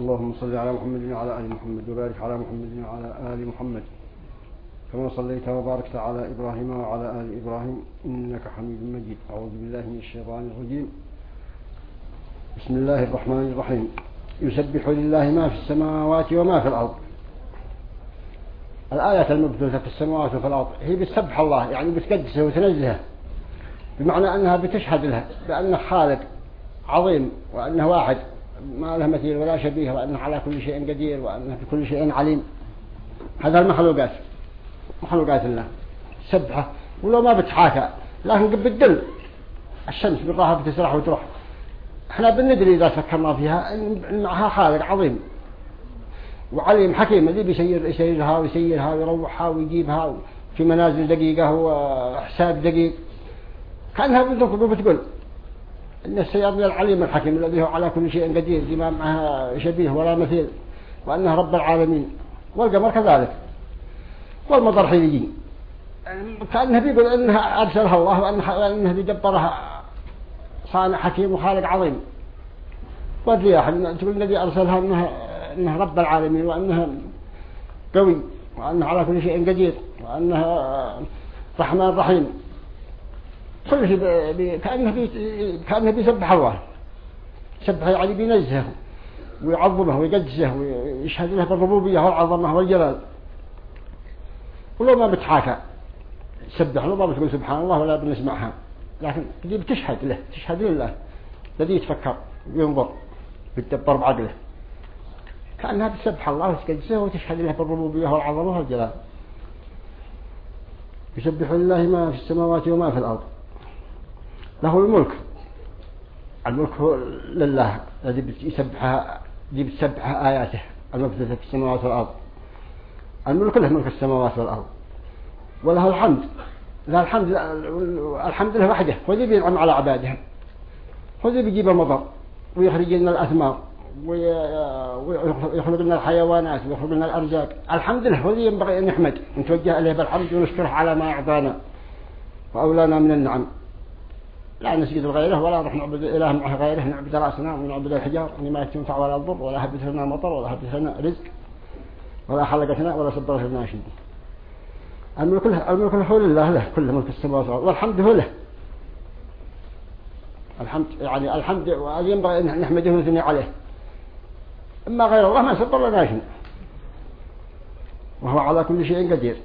اللهم صل على محمد وعلى آل محمد وبارك على محمد وعلى آل محمد. كما صليت وباركت على إبراهيم وعلى آل إبراهيم إنك حميد مجيد. أعوذ بالله من الشيطان الرجيم. بسم الله الرحمن الرحيم. يسبح لله ما في السماوات وما في الأرض. الآيات المبثوثة في السماوات وفي الأرض هي بتسبح الله يعني بتقدسه وتنزهه بمعنى أنها بتشهد له بأنه خالق عظيم وأنه واحد. ما له مثيل ولا شبيه وأنه على كل شيء قدير وأنه بكل شيء عليم. هذا المخلوقات مخلوقات الله. سبحة ولو ما بتحاكى لكن بالدل الشمس بالراحة بتسرح وتروح. إحنا بندري إذا فكرنا فيها إن معها خالق عظيم. وعليم حكيم اللي بيسير يسيرها ويسيرها ويروحها ويجيبها في منازل دقيقة وحساب دقيق. كأنها بتقول إن السيار من العليم الحكيم الذي هو على كل شيء قدير دي ما معها شبيه ولا مثيل وأنه رب العالمين. والقمر كذلك. والمطر حين يجي كأنه بيقول إنها أرسلها الله وأنه بيجبرها صانع حكيم وخالق عظيم. والرياح تقول الذي أرسلها إنها, إنها رب العالمين وأنها قوي وأنه على كل شيء قدير وأنها رحمن رحيم. كل شيء بي كأنه, بي كأنه بيسبح الله. سبح يعني بينزهه ويعظمه ويقدسه ويشهد له بالربوبية والعظمة والجلال. ولو ما بتحاكى سبح له ما بتقول سبحان الله ولا بنسمعها. لكن بتشهد له تشهد لله الذي يتفكر وينظر بيتدبر بعقله. كأنها بتسبح الله وتقدسه وتشهد له بالربوبية والعظمة والجلال. يسبح لله ما في السماوات وما في الأرض. له الملك. الملك هو لله الذي يسبحها دي بتسبح آياته. المبثوثة في السماوات والأرض. الملك له ملك السماوات والأرض. وله الحمد. لا الحمد الحمد له وحده. هو ذي بينعم على عباده. هو ذي بيجيب المطر ويخرج لنا الأثمار. ويخلق لنا الحيوانات. ويخلق لنا الأرزاق. الحمد لله هو ذي ينبغي أن نحمد نتوجه إليه بالحمد ونشكره على ما أعطانا. وأولانا من النعم. لا نسجد غيره ولا نروح نعبد إله معه غيره نعبد الأصنام ونعبد الحجار اللي ما تنفع ولا تضر ولا هبت لنا مطر ولا هبت لنا رزق ولا حلقتنا ولا صبرت لنا شيء. الملك الملك له لله له كل ملك السماوات والحمد هو له. الحمد يعني الحمد ينبغي أن نحمده ونثني عليه. أما غير الله ما صبر لنا شيء. وهو على كل شيء قدير.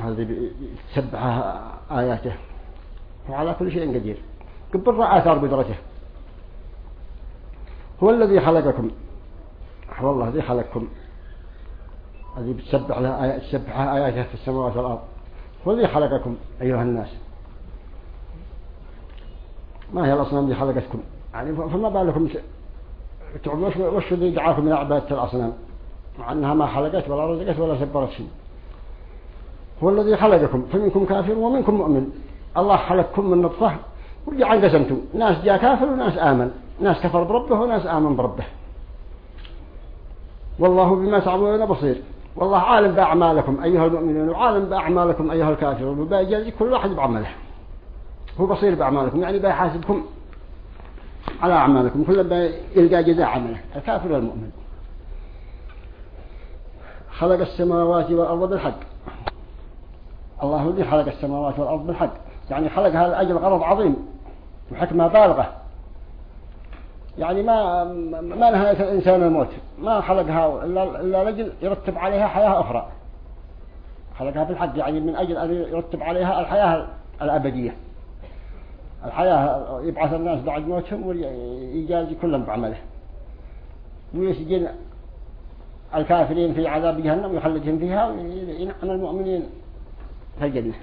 هذه تسبح آياته. وعلى كل شيء قدير. قبل آثار قدرته. هو الذي خلقكم. هو الله الذي خلقكم. الذي بتسبح له آيات تسبح آياته في السماوات والأرض. هو الذي خلقكم أيها الناس. ما هي الأصنام اللي خلقتكم؟ يعني فما بالكم تعبدون وش اللي دعاكم إلى عبادة الأصنام؟ مع أنها ما خلقت ولا رزقت ولا سبرت شيء. هو الذي خلقكم. فمنكم كافر ومنكم مؤمن. الله خلقكم من نطفة ورجع قسمتم. ناس جاء كافر وناس آمن. ناس كفر بربه وناس آمن بربه. والله بما تعملون بصير. والله عالم بأعمالكم أيها المؤمنون وعالم بأعمالكم أيها الكافرون. وبيجازي كل واحد بعمله. هو بصير بأعمالكم. يعني بيحاسبكم على أعمالكم. كل يلقى جزاء عمله. الكافر والمؤمن. خلق السماوات والأرض بالحق. الله الذي خلق السماوات والأرض بالحق. يعني خلقها لأجل غرض عظيم وحكمة بالغة. يعني ما ما نهاية الإنسان الموت. ما خلقها إلا لأجل يرتب عليها حياة أخرى. خلقها بالحق يعني من أجل أن يرتب عليها الحياة الأبدية. الحياة يبعث الناس بعد موتهم ويجازي كلهم بعمله. ويسجن الكافرين في عذاب جهنم ويخلدهم فيها وينعم المؤمنين في الجنة.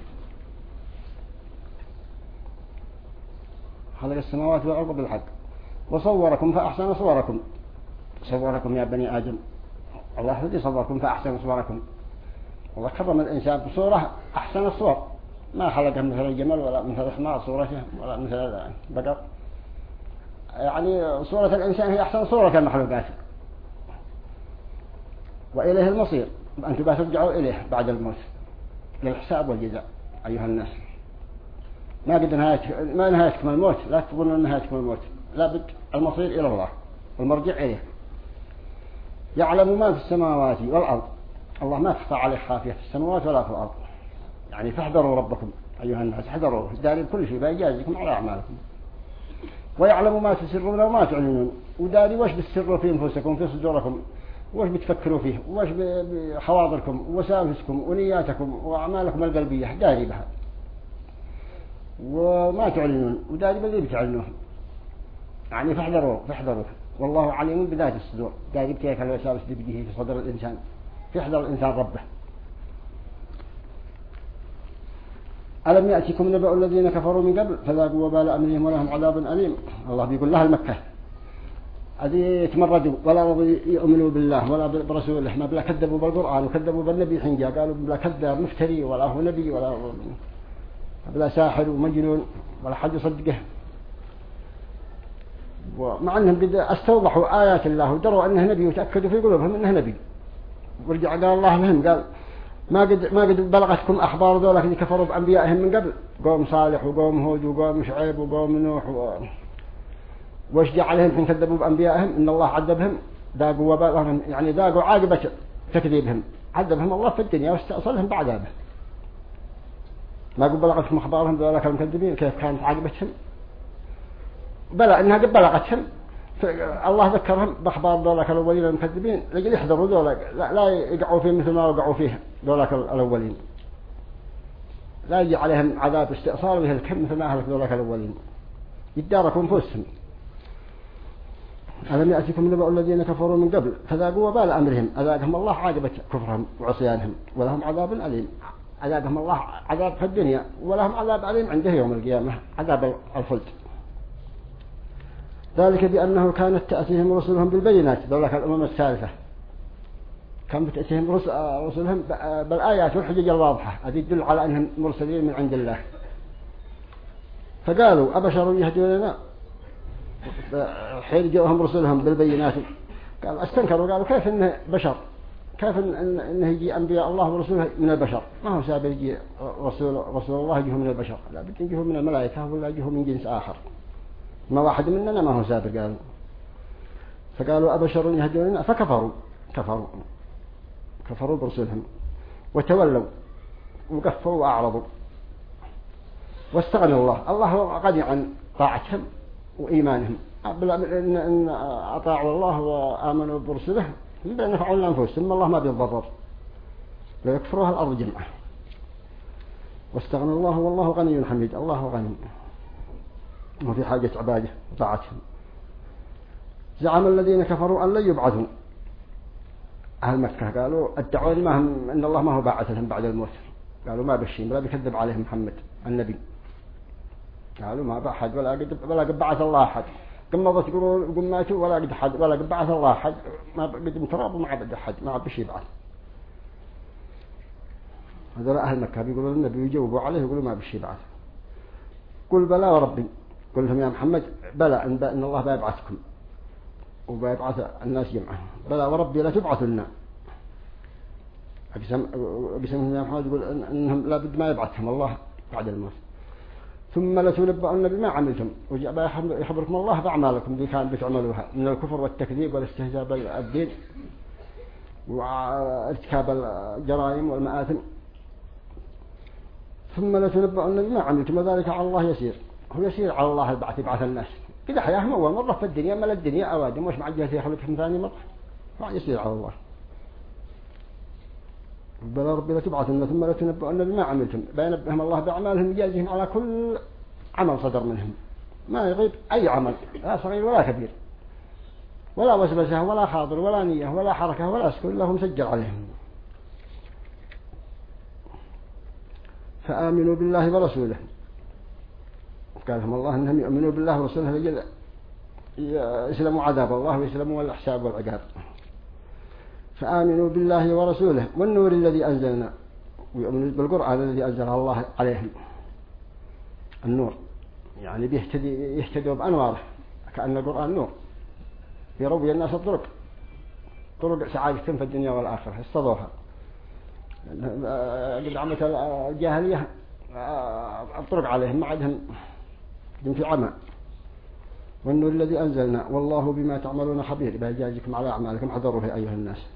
خلق السماوات والأرض بالحق. وصوركم فأحسن صوركم. صوركم يا بني آدم. الله الذي صوركم فأحسن صوركم. وكرم الإنسان بصورة أحسن الصور. ما خلقه مثل الجمل ولا مثل الحمار صورته ولا مثل البقر. يعني صورة الإنسان هي أحسن صورة المخلوقات وإليه المصير. أنتم ترجعوا إليه بعد الموت. للحساب والجزاء أيها الناس. ما قد نهاية ما نهايتكم الموت. لا تظنوا نهايتكم الموت. لابد المصير إلى الله والمرجع إليه. يعلم ما في السماوات والأرض. الله ما تخفى عليه خافية في السماوات ولا في الأرض. يعني فاحذروا ربكم أيها الناس احذروا. داري كل شيء بيجازيكم على أعمالكم. ويعلم ما تسرون وما تعلنون. وداري وش بتسروا في أنفسكم في صدوركم؟ وش بتفكروا فيه؟ وش بحواضركم؟ وسافسكم ونياتكم؟ وأعمالكم القلبية؟ داري بها. وما تعلنون وداري بذي بتعلنوه يعني فاحذروا فاحذروا. والله عليم بذات الصدور. داري بتيك الوساوس اللي بيجيه في صدر الإنسان. فاحذر الإنسان ربه. ألم يأتكم نبأ الذين كفروا من قبل؟ فذاقوا وبال أمرهم ولهم عذاب أليم. الله بيقول لها المكة. هذه يتمردوا ولا يؤمنوا بالله ولا برسوله. ما بلا كذبوا بالقرآن وكذبوا بالنبي حين جاء قالوا بلا كذب مفتري ولا هو نبي ولا بلا ساحر ومجنون ولا حد يصدقه. ومع أنهم قد أستوضحوا آيات الله ودروا أنه نبي وتأكدوا في قلوبهم أنه نبي. ورجع قال الله لهم قال ما قد ما قد بلغتكم أخبار ذولا اللي كفروا بأنبيائهم من قبل؟ قوم صالح وقوم هود وقوم شعيب وقوم نوح و... جاء عليهم حين كذبوا بأنبيائهم؟ إن الله عذبهم ذاقوا وبالهم يعني ذاقوا عاقبة تكذيبهم. عذبهم الله في الدنيا واستأصلهم بعذابه. ما قد بلغتكم أخبارهم ذولا المكذبين كيف كانت عاقبتهم؟ بلى إنها قد بلغتهم. الله ذكرهم بأخبار ذولاك الأولين المكذبين لقد يحذروا ذولاك لا, لا يقعوا فيه مثل ما وقعوا فيه ذولاك الأولين. لا يجي عليهم عذاب استئصال ويهلكهم مثل ما أهلك ذولاك الأولين. يداركوا أنفسهم ألم يأتكم نبأ الذين كفروا من قبل؟ فذاقوا وبال أمرهم. أذاقهم الله عاقبة كفرهم وعصيانهم ولهم عذاب أليم. عذابهم الله عذاب في الدنيا ولهم عذاب أليم عنده يوم القيامة عذاب الخلد. ذلك بأنه كانت تأتيهم رسلهم بالبينات ذلك الأمم الثالثة. كانت تأتيهم رسلهم بالآيات والحجج الواضحة هذه تدل على أنهم مرسلين من عند الله. فقالوا أبشر يهدوننا حين جاءهم رسلهم بالبينات قال أستنكروا؟ قالوا كيف إنه بشر؟ كيف إنه يجي أنبياء الله ورسوله من البشر؟ ما هو سابق يجي رسول, رسول الله يجيه من البشر. لا بد يجيه من الملائكة ولا يجيه من جنس آخر. ما واحد مننا ما هو سابق قالوا فقالوا أبشر يهدوننا فكفروا. كفروا. كفروا برسلهم. وتولوا. وقفوا وأعرضوا. واستغنى الله. الله غني عن طاعتهم وإيمانهم. إن أطاعوا الله وآمنوا برسله بأن يفعلوا لأنفسهم الله ما لا يكفروها الأرض جمعة. واستغنى الله والله غني حميد. الله غني. ما في حاجة عبادة وطاعتهم زعم الذين كفروا أن لن يبعثوا. أهل مكة قالوا ادعوا ما هم أن الله ما هو باعث لهم بعد الموت. قالوا ما بشين ولا بيكذب عليهم محمد النبي. قالوا ما بأحد ولا قد ولا قد بعث الله أحد. قمضت يقولوا قم ماتوا ولا قد حد ولا قد بعث الله أحد ما قد متراب ما عبد أحد ما عبد شيء بعث هذول أهل مكة بيقولوا النبي يجاوبوا عليه يقولوا ما بشي بعث قل بلى وربي قل لهم يا محمد بلى إن, إن الله بيبعثكم. وبيبعث الناس جمعة. بلى وربي لا تبعثنا. أقسم أقسم يا محمد يقول إنهم لابد ما يبعثهم الله بعد الموت. ثم لتنبؤن بما عملتم. ويخبركم الله بأعمالكم اللي كان بتعملوها. من الكفر والتكذيب والاستهزاء بالدين وارتكاب الجرائم والمآثم. ثم لتنبؤن بما عملتم وذلك على الله يسير. هو يسير على الله البعث يبعث الناس. كذا حياهم أول مرة في الدنيا مال الدنيا أوادم وش معجزة يخلقهم ثاني مرة؟ ما يسير على الله. بل ربي لتبعثن ثم لتنبؤن بما عملتم. بينبهم الله بأعمالهم يجازيهم على كل عمل صدر منهم. ما يغيب أي عمل لا صغير ولا كبير. ولا وسوسة ولا خاطر ولا نية ولا حركة ولا سكون لهم مسجل عليهم. فآمنوا بالله ورسوله. قال لهم الله أنهم يؤمنوا بالله ورسوله يسلموا عذاب الله ويسلموا الحساب والعقاب. فآمنوا بالله ورسوله والنور الذي أنزلنا ويؤمنوا بالقرآن الذي أنزله الله عليهم. النور يعني بيهتدي يهتدوا بأنواره كأن القرآن نور. يروي الناس الطرق. طرق سعادتهم في الدنيا والآخرة استضوها قد عمت الجاهلية الطرق عليهم ما عندهم في عمى والنور الذي أنزلنا والله بما تعملون خبير. بأجازكم على أعمالكم حضروه أيها الناس.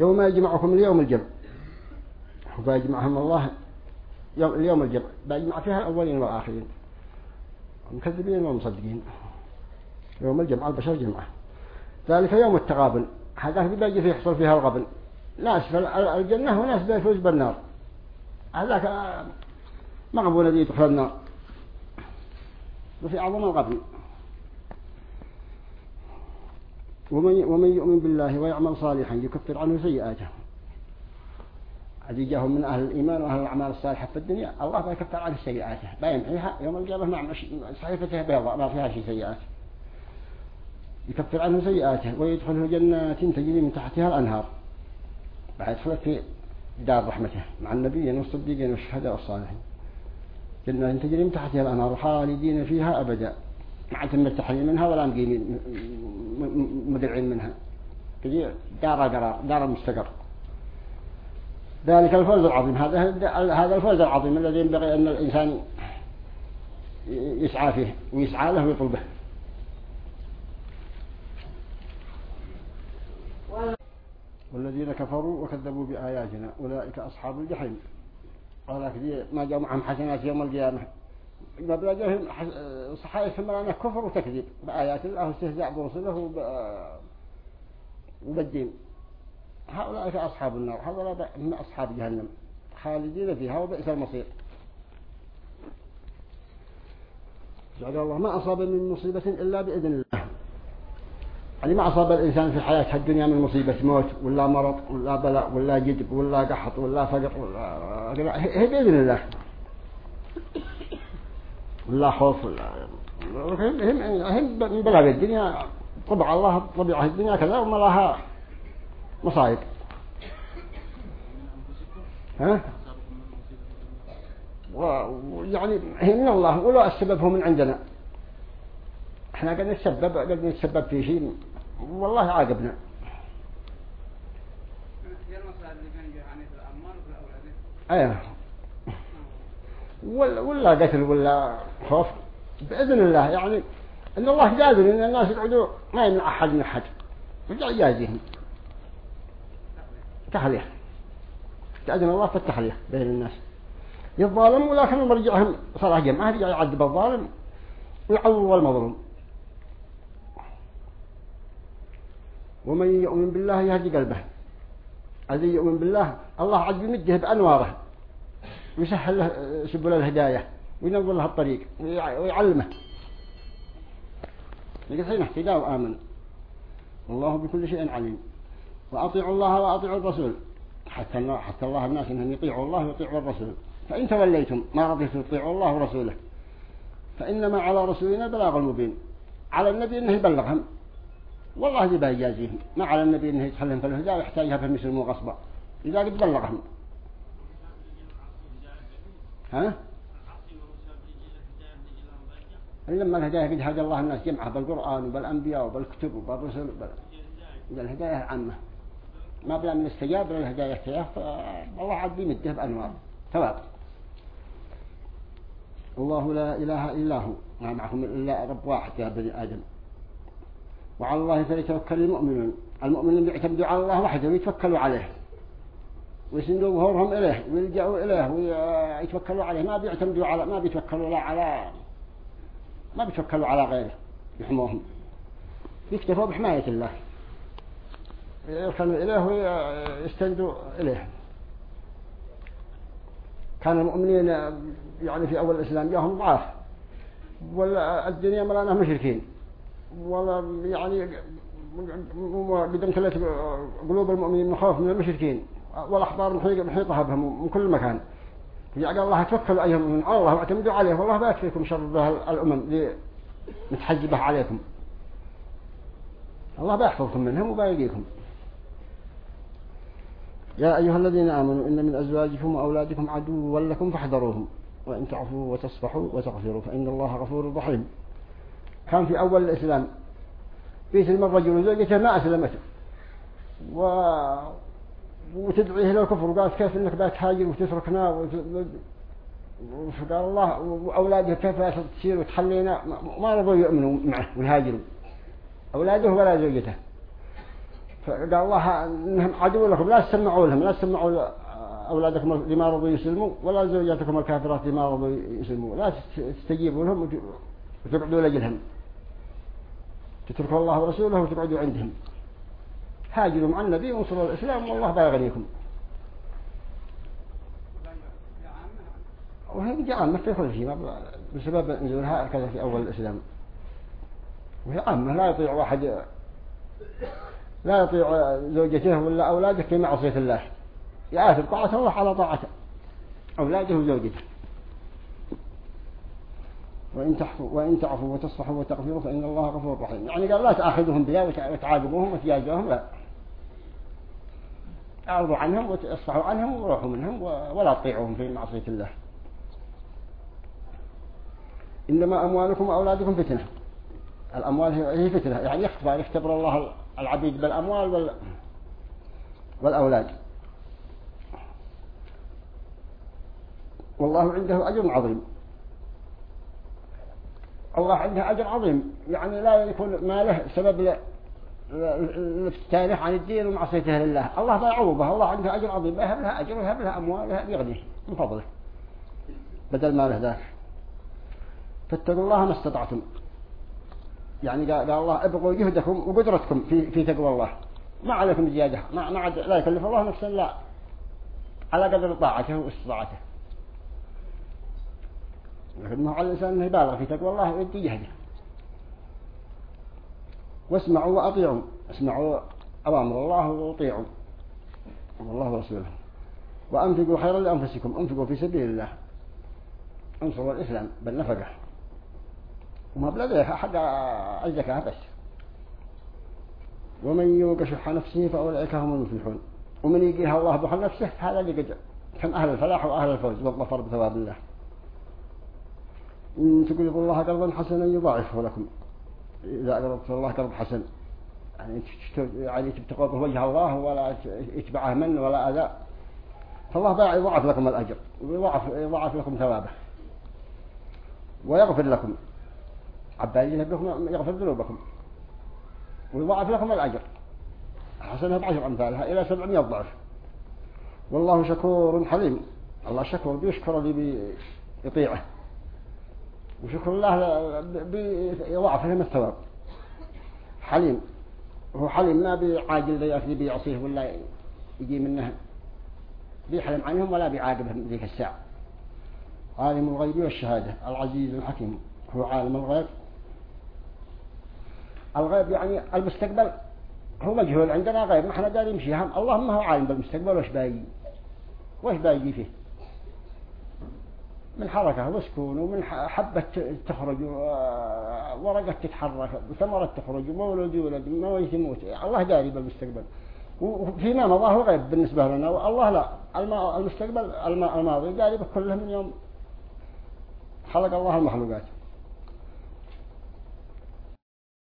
يوم يجمعكم اليوم الجمع. وبيجمعهم الله يوم اليوم الجمع. بيجمع فيها الأولين والآخرين. المكذبين والمصدقين يوم الجمعة البشر جمعة. ذلك يوم التغابن هذا بيجي فيه يحصل فيها الغبن. ناس في الجنة وناس بيفوز بالنار. هذاك مغبون الذي يدخل النار. وفي أعظم الغبن. ومن, ومن يؤمن بالله ويعمل صالحا يكفر عنه سيئاته. جاهم من أهل الإيمان وأهل الأعمال الصالحة في الدنيا الله بيكفر عنه سيئاته. بيمحيها يوم القيامة مع صحيفته بيضاء ما فيها شيء سيئات. يكفر عنه سيئاته ويدخله جنات تجري من تحتها الأنهار. بعد يدخل في دار رحمته مع النبيين والصديقين والشهداء والصالحين. جنات تجري من تحتها الأنهار خالدين فيها أبدا. ما تم التحليل منها ولا مقيمين مدرعين منها. دار القرار دار المستقر ذلك الفوز العظيم. هذا هذا الفوز العظيم الذي ينبغي أن الإنسان يسعى فيه ويسعى له ويطلبه. والذين كفروا وكذبوا بآياتنا أولئك أصحاب الجحيم. قال ما جاء معهم حسنات يوم القيامة. ما بلاقيهم صحائف مرانا كفر وتكذيب بآيات الله واستهزاء برسله وبالدين هؤلاء أصحاب النار هؤلاء من أصحاب جهنم خالدين فيها وبئس المصير. جعل الله ما أصاب من مصيبة إلا بإذن الله. يعني ما أصاب الإنسان في حياة الدنيا من مصيبة موت ولا مرض ولا بلاء ولا جدب ولا قحط ولا فقر ولا هي بإذن الله. ولا خوف ولا هم هم من بلاء الدنيا طبع الله طبيعة الدنيا كذا وما لها مصائب ها؟ ويعني من الله ولا السبب هو من عندنا. إحنا قد نتسبب قد نتسبب في شيء والله عاقبنا. أيه. ولا ولا قتل ولا خوف. بإذن الله يعني إن الله قادر إن الناس يقعدوا ما يمنع أحد من أحد. يجازيهم. تحليه تأذن الله في التحليه بين الناس. يظالم ولكن مرجعهم صراحة جمعة يعذب الظالم ويعوض المظلوم. ومن يؤمن بالله يهدي قلبه. الذي يؤمن بالله الله عز يمده بأنواره. ويسهل له سبل الهداية وينظر له الطريق ويعلمه. لقد حين اهتدى وآمن. والله بكل شيء عليم. وأطيعوا الله وأطيعوا الرسول. حتى حتى الله الناس إنهم يطيعوا الله ويطيعوا الرسول. فإن توليتم ما رضيتم تطيعوا الله ورسوله. فإنما على رسولنا البلاغ المبين. على النبي إنه يبلغهم. والله ذي بيجازيهم ما على النبي إنه يتحلهم في الهدى ويحتاجها في المسلم غصبا قد بلغهم. ها؟ لما الهداية قد هدى الله الناس جمعها بالقرآن وبالأنبياء وبالكتب وبالرسل بالهداية عامة. ما بلا من استجاب للهداية فيه فالله عاد بيمده بأنوار. ثواب. الله لا إله إلا هو. ما معكم إلا رب واحد يا بني آدم. وعلى الله فليتوكل المؤمنون. المؤمنون يعتمدوا على الله وحده ويتوكلوا عليه. ويسندوا ظهورهم إليه ويلجأوا إليه ويتوكلوا عليه. ما بيعتمدوا على ما بيتوكلوا لا على ما بيتوكلوا على غيره يحموهم. يكتفوا بحماية الله. يركنوا إليه ويستندوا إليه. كان المؤمنين يعني في أول الإسلام جاهم ضعاف. والدنيا ملانه مشركين. ولا يعني قد امتلت قلوب المؤمنين من خوف من المشركين. والأحبار محيطها بهم من كل مكان. فجعل الله توكلوا أيهم من الله واعتمدوا عليه والله ما يكفيكم شر الأمم متحجبة عليكم. الله بيحفظكم منهم وبيلقيكم يا أيها الذين آمنوا إن من أزواجكم وأولادكم عدوا لكم فاحذروهم. وإن تعفوا وتصفحوا وتغفروا فإن الله غفور رحيم. كان في أول الإسلام. بيسلم الرجل وزوجته ما أسلمته و... وتدعيه إلى الكفر وقالت كيف إنك بتهاجر وتتركنا وت... فقال الله وأولاده كيف تصير وتخلينا ما رضوا يؤمنوا معه ويهاجروا. أولاده ولا زوجته. فقال الله إنهم عدو لكم لا تسمعوا لهم لا تسمعوا أولادكم لما رضوا يسلموا ولا زوجاتكم الكافرات لما رضوا يسلموا. لا تستجيبوا لهم وتبعدوا لجلهم تتركوا الله ورسوله وتبعدوا عندهم. هاجروا مع النبي وانصروا الإسلام والله بيغنيكم وهي جاء عامة في كل شيء بسبب نزولها كذا في أول الإسلام. وهي عامة لا يطيع واحد لا يطيع زوجته ولا أولاده في معصية الله. يآثر طاعة الله على طاعته أولاده وزوجته. وإن تحفوا وإن تعفوا وتصفحوا وتغفروا فإن الله غفور رحيم. يعني قال لا تأخذهم بها وتعاقبوهم وتجازوهم لا. أعرضوا عنهم وتصفحوا عنهم وروحوا منهم ولا تطيعوهم في معصية الله. إنما أموالكم وأولادكم فتنة. الأموال هي فتنة. يعني يختبر يختبر الله العبيد بالأموال والأولاد. والله عنده أجر عظيم. الله عنده أجر عظيم. يعني لا يكون ماله سبب للتاريخ عن الدين ومعصيته لله. الله بيعوضه الله عنده أجر عظيم. يهب لها أجر ويهب لها أموال يغنيه من فضله. بدل ماله ذاك. فاتقوا الله ما استطعتم. يعني قال الله ابقوا جهدكم وقدرتكم في في تقوى الله. ما عليكم زيادة ما ما لا يكلف الله نفسا لا. على قدر طاعته واستطاعته. لكن ما على الإنسان أنه يبالغ في تقوى الله ويدي جهده. واسمعوا وأطيعوا. اسمعوا أوامر الله وأطيعوا والله ورسوله وأنفقوا خيرا لأنفسكم. أنفقوا في سبيل الله. انصروا الإسلام. بالنفقة وما بلده حق الزكاة بس. ومن يوق شح نفسه فأولئك هم المفلحون. ومن يقيها الله بحل نفسه هذا اللي قد كان أهل الفلاح وأهل الفوز. والظفر بثواب الله. إن تقرضوا الله قرضا حسنا يضاعفه لكم. إذا قرضت الله قرض حسن. يعني يعني وجه الله ولا يتبعه من ولا أذى. فالله يضاعف لكم الأجر. ويضاعف يضاعف لكم ثوابه. ويغفر لكم. عبالي لكم يغفر ذنوبكم. ويضاعف لكم الأجر. حسنها بعشر أمثالها إلى سبعمية ضعف. والله شكور حليم. الله شكور بيشكر اللي بيطيعه. وشكر الله بيضاعف لهم الثواب حليم. هو حليم ما بيعاجل ذي بيعصيه ولا يجي منه بيحلم عنهم ولا بيعاقبهم ذيك الساعة. عالم الغيب والشهادة. العزيز الحكيم. هو عالم الغيب. الغيب يعني المستقبل. هو مجهول عندنا غيب. ما إحنا دارين فيها اللهم هو عالم بالمستقبل. وش باقي؟ وش باقي فيه؟ من حركة وسكون ومن حبة تخرج ورقة تتحرك وثمرة تخرج ومولود يولد وموت يموت الله داري بالمستقبل. وفيما مضى هو غيب بالنسبة لنا والله لا المستقبل الماضي داري بكلهم من يوم. خلق الله المخلوقات.